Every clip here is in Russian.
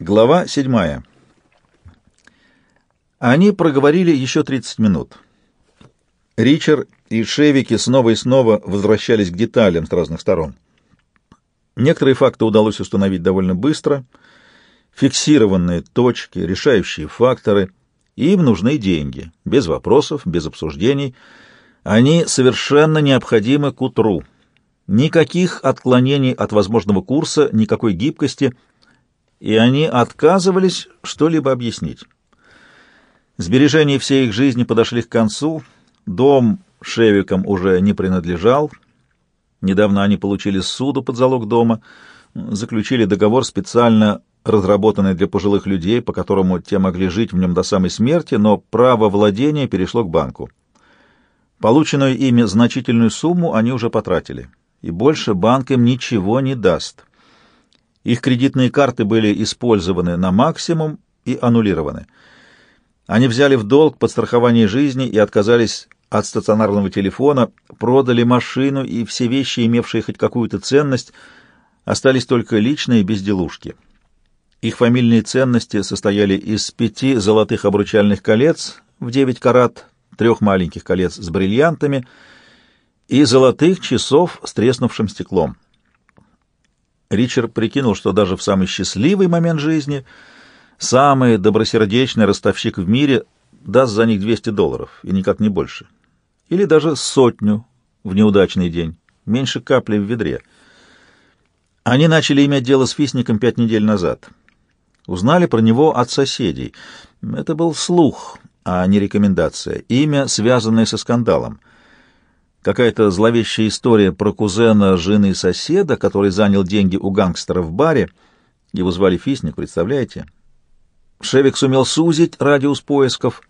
Глава седьмая. Они проговорили еще 30 минут. Ричард и Шевики снова и снова возвращались к деталям с разных сторон. Некоторые факты удалось установить довольно быстро. Фиксированные точки, решающие факторы. Им нужны деньги. Без вопросов, без обсуждений. Они совершенно необходимы к утру. Никаких отклонений от возможного курса, никакой гибкости — и они отказывались что-либо объяснить. Сбережения всей их жизни подошли к концу, дом Шевикам уже не принадлежал, недавно они получили суду под залог дома, заключили договор специально разработанный для пожилых людей, по которому те могли жить в нем до самой смерти, но право владения перешло к банку. Полученную ими значительную сумму они уже потратили, и больше банк им ничего не даст. Их кредитные карты были использованы на максимум и аннулированы. Они взяли в долг подстрахование жизни и отказались от стационарного телефона, продали машину и все вещи, имевшие хоть какую-то ценность, остались только личные безделушки. Их фамильные ценности состояли из пяти золотых обручальных колец в девять карат, трех маленьких колец с бриллиантами и золотых часов с треснувшим стеклом. Ричард прикинул, что даже в самый счастливый момент жизни самый добросердечный ростовщик в мире даст за них 200 долларов, и никак не больше. Или даже сотню в неудачный день, меньше капли в ведре. Они начали иметь дело с Фисником пять недель назад. Узнали про него от соседей. Это был слух, а не рекомендация. Имя, связанное со скандалом — Какая-то зловещая история про кузена жены соседа, который занял деньги у гангстера в баре. Его звали Фисник, представляете? Шевик сумел сузить радиус поисков,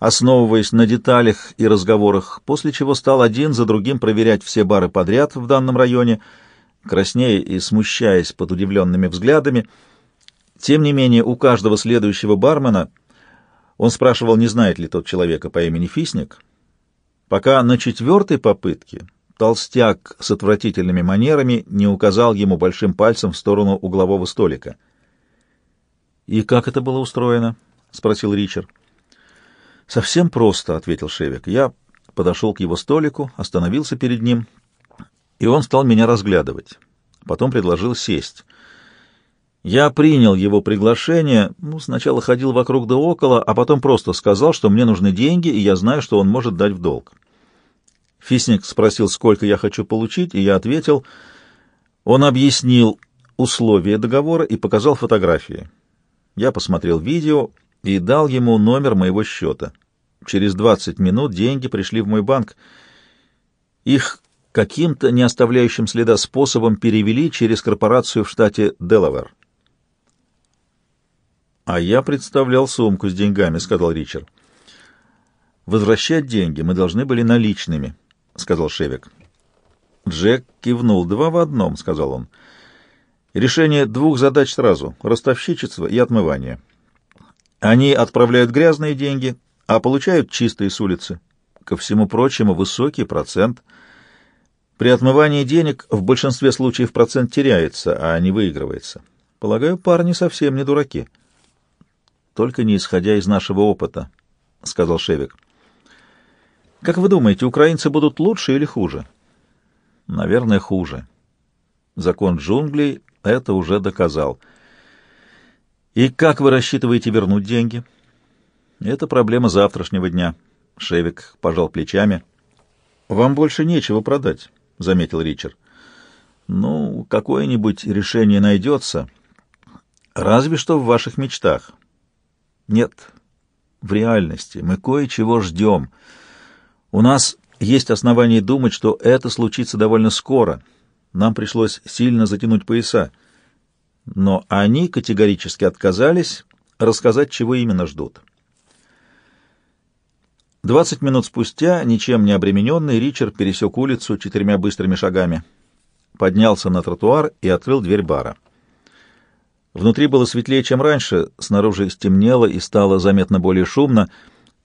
основываясь на деталях и разговорах, после чего стал один за другим проверять все бары подряд в данном районе, краснея и смущаясь под удивленными взглядами. Тем не менее, у каждого следующего бармена он спрашивал, не знает ли тот человека по имени Фисник — пока на четвертой попытке толстяк с отвратительными манерами не указал ему большим пальцем в сторону углового столика. «И как это было устроено?» — спросил Ричард. «Совсем просто», — ответил Шевик. «Я подошел к его столику, остановился перед ним, и он стал меня разглядывать. Потом предложил сесть». Я принял его приглашение, ну, сначала ходил вокруг да около, а потом просто сказал, что мне нужны деньги, и я знаю, что он может дать в долг. Фисник спросил, сколько я хочу получить, и я ответил. Он объяснил условия договора и показал фотографии. Я посмотрел видео и дал ему номер моего счета. Через 20 минут деньги пришли в мой банк. Их каким-то не оставляющим следа способом перевели через корпорацию в штате Делавэр. «А я представлял сумку с деньгами», — сказал Ричард. «Возвращать деньги мы должны были наличными», — сказал Шевик. Джек кивнул. «Два в одном», — сказал он. «Решение двух задач сразу — ростовщичество и отмывание. Они отправляют грязные деньги, а получают чистые с улицы. Ко всему прочему, высокий процент. При отмывании денег в большинстве случаев процент теряется, а не выигрывается. Полагаю, парни совсем не дураки» только не исходя из нашего опыта», — сказал Шевик. «Как вы думаете, украинцы будут лучше или хуже?» «Наверное, хуже. Закон джунглей это уже доказал. И как вы рассчитываете вернуть деньги?» «Это проблема завтрашнего дня», — Шевик пожал плечами. «Вам больше нечего продать», — заметил Ричард. «Ну, какое-нибудь решение найдется. Разве что в ваших мечтах». Нет, в реальности мы кое-чего ждем. У нас есть основания думать, что это случится довольно скоро. Нам пришлось сильно затянуть пояса. Но они категорически отказались рассказать, чего именно ждут. Двадцать минут спустя, ничем не обремененный, Ричард пересек улицу четырьмя быстрыми шагами, поднялся на тротуар и открыл дверь бара. Внутри было светлее, чем раньше, снаружи стемнело и стало заметно более шумно,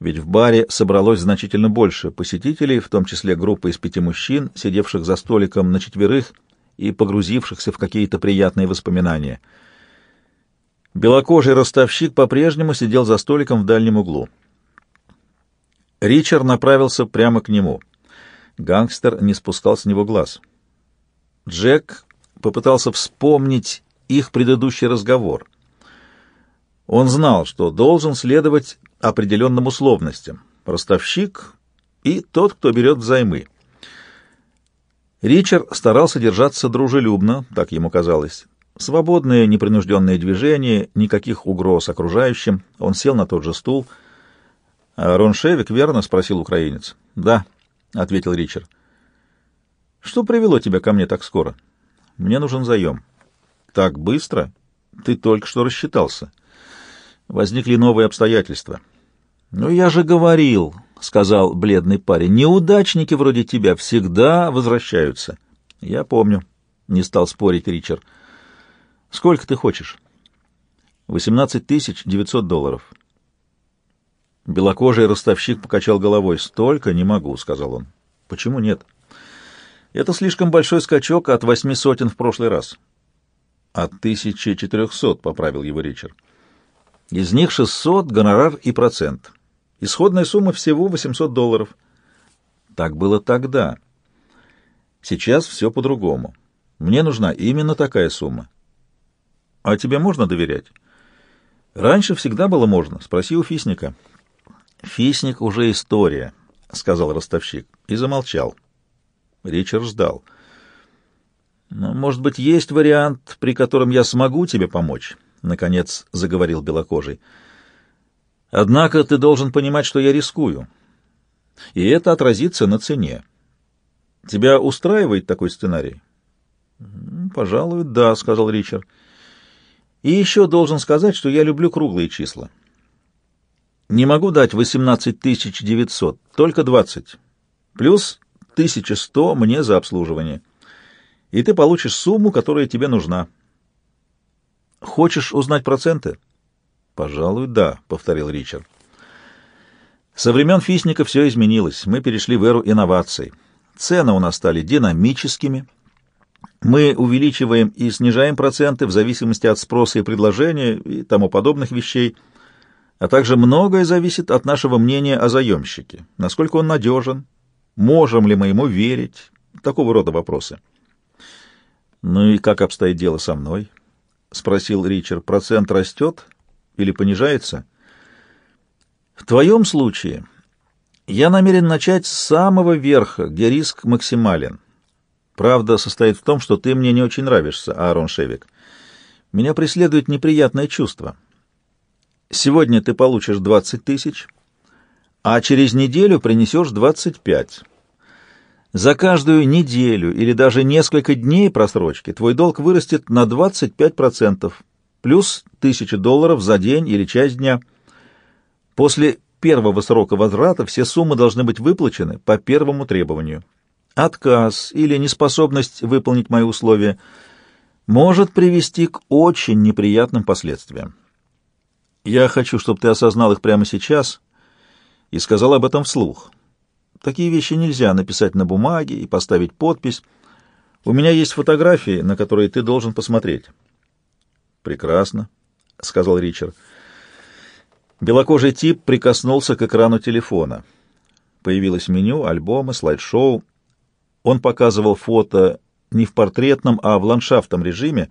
ведь в баре собралось значительно больше посетителей, в том числе группа из пяти мужчин, сидевших за столиком на четверых и погрузившихся в какие-то приятные воспоминания. Белокожий ростовщик по-прежнему сидел за столиком в дальнем углу. Ричард направился прямо к нему. Гангстер не спускал с него глаз. Джек попытался вспомнить их предыдущий разговор. Он знал, что должен следовать определенным условностям. Ростовщик и тот, кто берет взаймы. Ричард старался держаться дружелюбно, так ему казалось. Свободное, непринужденное движение, никаких угроз окружающим. Он сел на тот же стул. «А «Рон Шевик, верно?» — спросил украинец. «Да», — ответил Ричард. «Что привело тебя ко мне так скоро? Мне нужен заем». «Так быстро? Ты только что рассчитался. Возникли новые обстоятельства». «Ну, я же говорил», — сказал бледный парень, — «неудачники вроде тебя всегда возвращаются». «Я помню», — не стал спорить Ричард. Сколько ты хочешь? Восемнадцать тысяч девятьсот долларов. Белокожий ростовщик покачал головой. Столько не могу, сказал он. Почему нет? Это слишком большой скачок от восьми сотен в прошлый раз. От тысячи четырехсот, поправил его Ричард. Из них шестьсот гонорар и процент. Исходная сумма всего восемьсот долларов. Так было тогда. Сейчас все по-другому. Мне нужна именно такая сумма. А тебе можно доверять? Раньше всегда было можно. Спроси у Фисника. Фисник уже история, сказал ростовщик и замолчал. Ричард ждал. «Ну, может быть, есть вариант, при котором я смогу тебе помочь, наконец заговорил белокожий. Однако ты должен понимать, что я рискую. И это отразится на цене. Тебя устраивает такой сценарий? Пожалуй, да, сказал Ричард. И еще должен сказать, что я люблю круглые числа. Не могу дать 18 900, только 20. Плюс 1100 мне за обслуживание. И ты получишь сумму, которая тебе нужна. Хочешь узнать проценты? Пожалуй, да, повторил Ричард. Со времен Фисника все изменилось. Мы перешли в эру инноваций. Цены у нас стали динамическими, мы увеличиваем и снижаем проценты в зависимости от спроса и предложения и тому подобных вещей, а также многое зависит от нашего мнения о заемщике, насколько он надежен, можем ли мы ему верить, такого рода вопросы. «Ну и как обстоит дело со мной?» — спросил Ричард. «Процент растет или понижается?» «В твоем случае я намерен начать с самого верха, где риск максимален. Правда состоит в том, что ты мне не очень нравишься, Аарон Шевик. Меня преследует неприятное чувство. Сегодня ты получишь 20 тысяч, а через неделю принесешь 25. За каждую неделю или даже несколько дней просрочки твой долг вырастет на 25%, плюс 1000 долларов за день или часть дня. После первого срока возврата все суммы должны быть выплачены по первому требованию. Отказ или неспособность выполнить мои условия может привести к очень неприятным последствиям. Я хочу, чтобы ты осознал их прямо сейчас и сказал об этом вслух. Такие вещи нельзя написать на бумаге и поставить подпись. У меня есть фотографии, на которые ты должен посмотреть. Прекрасно, сказал Ричард. Белокожий тип прикоснулся к экрану телефона. Появилось меню, альбомы, слайд-шоу. Он показывал фото не в портретном, а в ландшафтном режиме,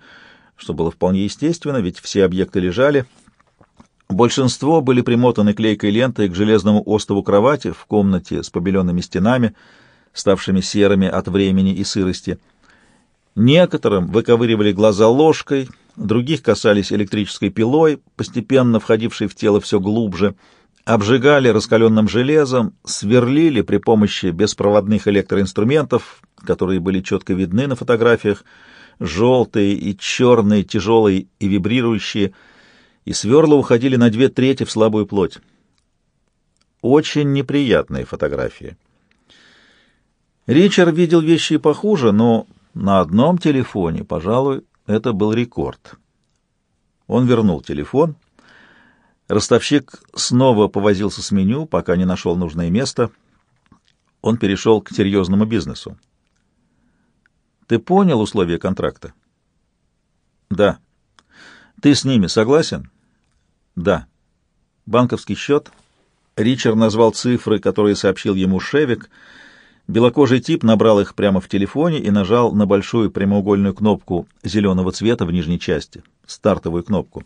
что было вполне естественно, ведь все объекты лежали. Большинство были примотаны клейкой лентой к железному остову кровати в комнате с побеленными стенами, ставшими серыми от времени и сырости. Некоторым выковыривали глаза ложкой, других касались электрической пилой, постепенно входившей в тело все глубже — обжигали раскаленным железом, сверлили при помощи беспроводных электроинструментов, которые были четко видны на фотографиях, желтые и черные, тяжелые и вибрирующие, и сверла уходили на две трети в слабую плоть. Очень неприятные фотографии. Ричард видел вещи и похуже, но на одном телефоне, пожалуй, это был рекорд. Он вернул телефон Ростовщик снова повозился с меню, пока не нашел нужное место. Он перешел к серьезному бизнесу. «Ты понял условия контракта?» «Да». Ты с ними согласен? Да. Банковский счет. Ричард назвал цифры, которые сообщил ему Шевик. Белокожий тип набрал их прямо в телефоне и нажал на большую прямоугольную кнопку зеленого цвета в нижней части, стартовую кнопку.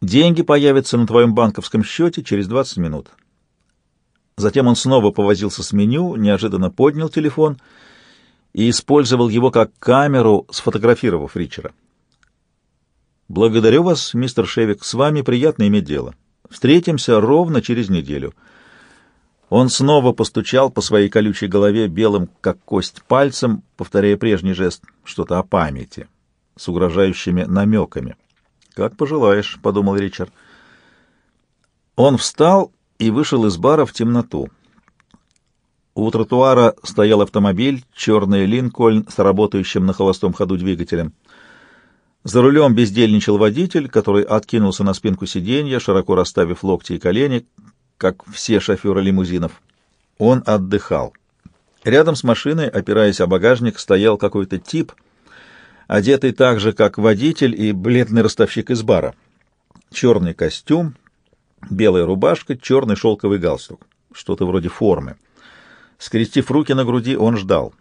Деньги появятся на твоем банковском счете через 20 минут. Затем он снова повозился с меню, неожиданно поднял телефон и использовал его как камеру, сфотографировав Ричера. «Благодарю вас, мистер Шевик, с вами приятно иметь дело. Встретимся ровно через неделю». Он снова постучал по своей колючей голове белым, как кость, пальцем, повторяя прежний жест, что-то о памяти, с угрожающими намеками. «Как пожелаешь», — подумал Ричард. Он встал и вышел из бара в темноту. У тротуара стоял автомобиль, черный Линкольн с работающим на холостом ходу двигателем. За рулем бездельничал водитель, который откинулся на спинку сиденья, широко расставив локти и колени, как все шоферы лимузинов. Он отдыхал. Рядом с машиной, опираясь о багажник, стоял какой-то тип, одетый так же, как водитель и бледный ростовщик из бара. Черный костюм, белая рубашка, черный шелковый галстук. Что-то вроде формы. Скрестив руки на груди, он ждал.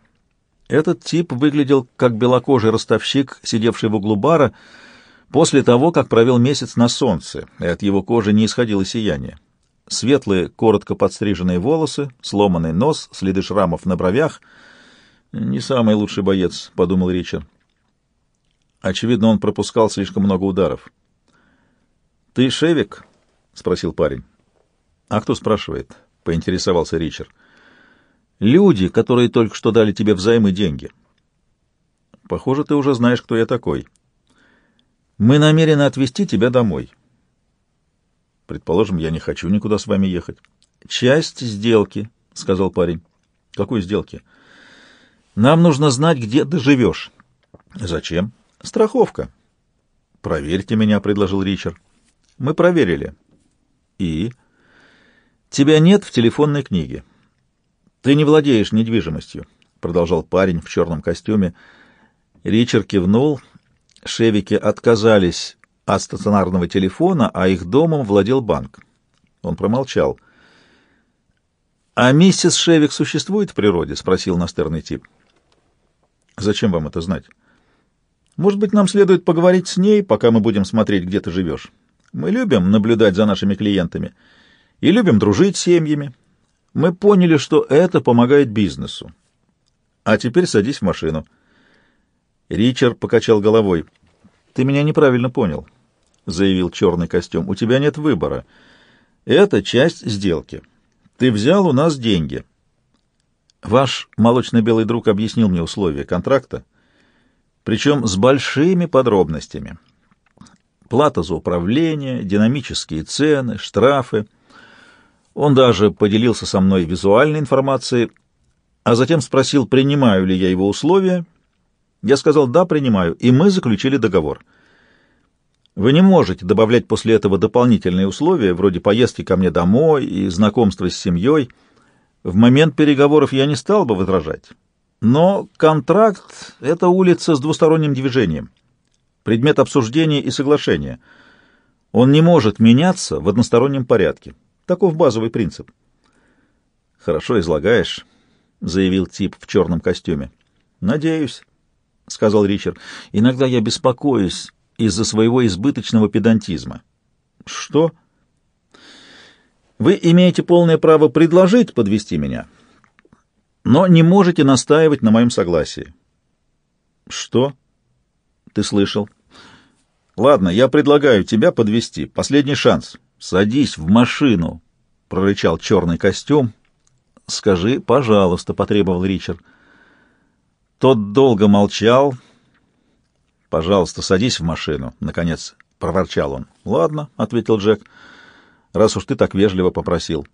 Этот тип выглядел как белокожий ростовщик, сидевший в углу бара, после того, как провел месяц на солнце, и от его кожи не исходило сияние. Светлые, коротко подстриженные волосы, сломанный нос, следы шрамов на бровях. «Не самый лучший боец», — подумал Ричард. Очевидно, он пропускал слишком много ударов. «Ты Шевик?» — спросил парень. «А кто спрашивает?» — поинтересовался Ричард. Люди, которые только что дали тебе взаймы деньги. Похоже, ты уже знаешь, кто я такой. Мы намерены отвезти тебя домой. Предположим, я не хочу никуда с вами ехать. Часть сделки, — сказал парень. Какой сделки? Нам нужно знать, где ты живешь. Зачем? Страховка. Проверьте меня, — предложил Ричард. Мы проверили. И? Тебя нет в телефонной книге. «Ты не владеешь недвижимостью», — продолжал парень в черном костюме. Ричард кивнул. Шевики отказались от стационарного телефона, а их домом владел банк. Он промолчал. «А миссис Шевик существует в природе?» — спросил настырный тип. «Зачем вам это знать?» «Может быть, нам следует поговорить с ней, пока мы будем смотреть, где ты живешь. Мы любим наблюдать за нашими клиентами и любим дружить с семьями. Мы поняли, что это помогает бизнесу. А теперь садись в машину. Ричард покачал головой. Ты меня неправильно понял, заявил черный костюм. У тебя нет выбора. Это часть сделки. Ты взял у нас деньги. Ваш молочно-белый друг объяснил мне условия контракта, причем с большими подробностями. Плата за управление, динамические цены, штрафы — он даже поделился со мной визуальной информацией, а затем спросил, принимаю ли я его условия. Я сказал «да, принимаю», и мы заключили договор. Вы не можете добавлять после этого дополнительные условия, вроде поездки ко мне домой и знакомства с семьей. В момент переговоров я не стал бы возражать. Но контракт — это улица с двусторонним движением, предмет обсуждения и соглашения. Он не может меняться в одностороннем порядке. Таков базовый принцип. Хорошо излагаешь, заявил тип в черном костюме. Надеюсь, сказал Ричард. Иногда я беспокоюсь из-за своего избыточного педантизма. Что? Вы имеете полное право предложить подвести меня, но не можете настаивать на моем согласии. Что? Ты слышал? Ладно, я предлагаю тебя подвести. Последний шанс. «Садись в машину!» — прорычал черный костюм. «Скажи, пожалуйста», — потребовал Ричард. Тот долго молчал. «Пожалуйста, садись в машину», — наконец проворчал он. «Ладно», — ответил Джек, — «раз уж ты так вежливо попросил».